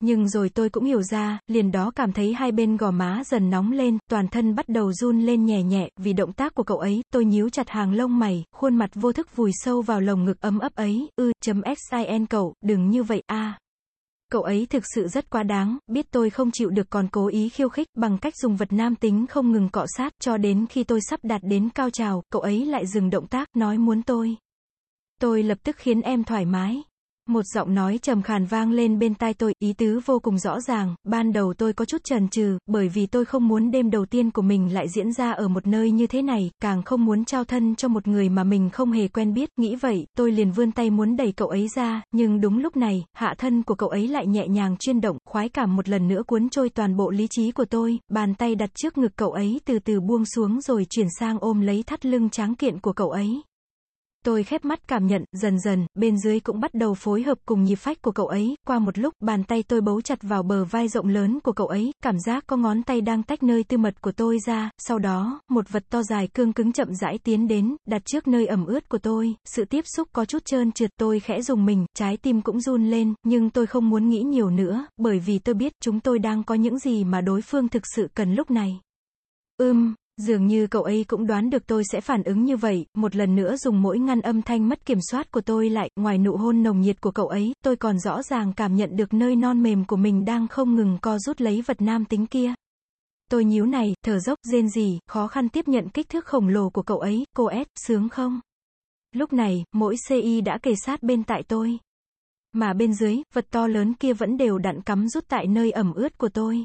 Nhưng rồi tôi cũng hiểu ra, liền đó cảm thấy hai bên gò má dần nóng lên, toàn thân bắt đầu run lên nhẹ nhẹ, vì động tác của cậu ấy, tôi nhíu chặt hàng lông mày, khuôn mặt vô thức vùi sâu vào lồng ngực ấm ấp ấy, ư, chấm xin cậu, đừng như vậy, a Cậu ấy thực sự rất quá đáng, biết tôi không chịu được còn cố ý khiêu khích bằng cách dùng vật nam tính không ngừng cọ sát cho đến khi tôi sắp đạt đến cao trào, cậu ấy lại dừng động tác, nói muốn tôi. Tôi lập tức khiến em thoải mái. Một giọng nói trầm khàn vang lên bên tai tôi, ý tứ vô cùng rõ ràng, ban đầu tôi có chút chần chừ, bởi vì tôi không muốn đêm đầu tiên của mình lại diễn ra ở một nơi như thế này, càng không muốn trao thân cho một người mà mình không hề quen biết, nghĩ vậy, tôi liền vươn tay muốn đẩy cậu ấy ra, nhưng đúng lúc này, hạ thân của cậu ấy lại nhẹ nhàng chuyên động, khoái cảm một lần nữa cuốn trôi toàn bộ lý trí của tôi, bàn tay đặt trước ngực cậu ấy từ từ buông xuống rồi chuyển sang ôm lấy thắt lưng tráng kiện của cậu ấy. Tôi khép mắt cảm nhận, dần dần, bên dưới cũng bắt đầu phối hợp cùng nhịp phách của cậu ấy, qua một lúc, bàn tay tôi bấu chặt vào bờ vai rộng lớn của cậu ấy, cảm giác có ngón tay đang tách nơi tư mật của tôi ra, sau đó, một vật to dài cương cứng chậm rãi tiến đến, đặt trước nơi ẩm ướt của tôi, sự tiếp xúc có chút trơn trượt, tôi khẽ dùng mình, trái tim cũng run lên, nhưng tôi không muốn nghĩ nhiều nữa, bởi vì tôi biết chúng tôi đang có những gì mà đối phương thực sự cần lúc này. Ưm, Dường như cậu ấy cũng đoán được tôi sẽ phản ứng như vậy, một lần nữa dùng mỗi ngăn âm thanh mất kiểm soát của tôi lại, ngoài nụ hôn nồng nhiệt của cậu ấy, tôi còn rõ ràng cảm nhận được nơi non mềm của mình đang không ngừng co rút lấy vật nam tính kia. Tôi nhíu này, thở dốc, rên rỉ, khó khăn tiếp nhận kích thước khổng lồ của cậu ấy, cô S, sướng không? Lúc này, mỗi CI đã kề sát bên tại tôi. Mà bên dưới, vật to lớn kia vẫn đều đặn cắm rút tại nơi ẩm ướt của tôi.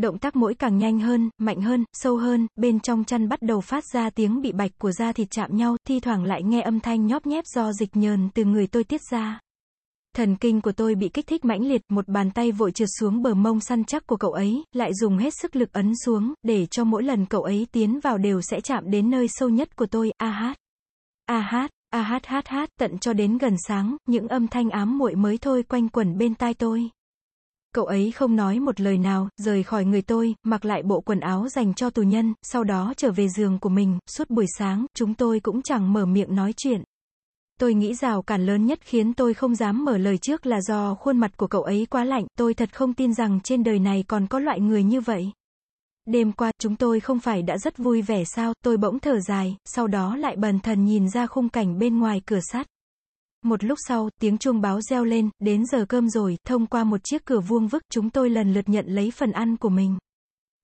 Động tác mỗi càng nhanh hơn, mạnh hơn, sâu hơn, bên trong chăn bắt đầu phát ra tiếng bị bạch của da thịt chạm nhau, thi thoảng lại nghe âm thanh nhóp nhép do dịch nhờn từ người tôi tiết ra. Thần kinh của tôi bị kích thích mãnh liệt, một bàn tay vội trượt xuống bờ mông săn chắc của cậu ấy, lại dùng hết sức lực ấn xuống, để cho mỗi lần cậu ấy tiến vào đều sẽ chạm đến nơi sâu nhất của tôi, a hát. A hát, a hát hát hát, tận cho đến gần sáng, những âm thanh ám muội mới thôi quanh quẩn bên tai tôi. Cậu ấy không nói một lời nào, rời khỏi người tôi, mặc lại bộ quần áo dành cho tù nhân, sau đó trở về giường của mình, suốt buổi sáng, chúng tôi cũng chẳng mở miệng nói chuyện. Tôi nghĩ rào cản lớn nhất khiến tôi không dám mở lời trước là do khuôn mặt của cậu ấy quá lạnh, tôi thật không tin rằng trên đời này còn có loại người như vậy. Đêm qua, chúng tôi không phải đã rất vui vẻ sao, tôi bỗng thở dài, sau đó lại bần thần nhìn ra khung cảnh bên ngoài cửa sắt. Một lúc sau, tiếng chuông báo reo lên, đến giờ cơm rồi, thông qua một chiếc cửa vuông vức, chúng tôi lần lượt nhận lấy phần ăn của mình.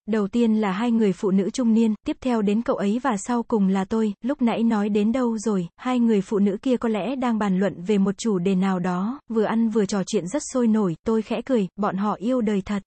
Đầu tiên là hai người phụ nữ trung niên, tiếp theo đến cậu ấy và sau cùng là tôi, lúc nãy nói đến đâu rồi, hai người phụ nữ kia có lẽ đang bàn luận về một chủ đề nào đó, vừa ăn vừa trò chuyện rất sôi nổi, tôi khẽ cười, bọn họ yêu đời thật.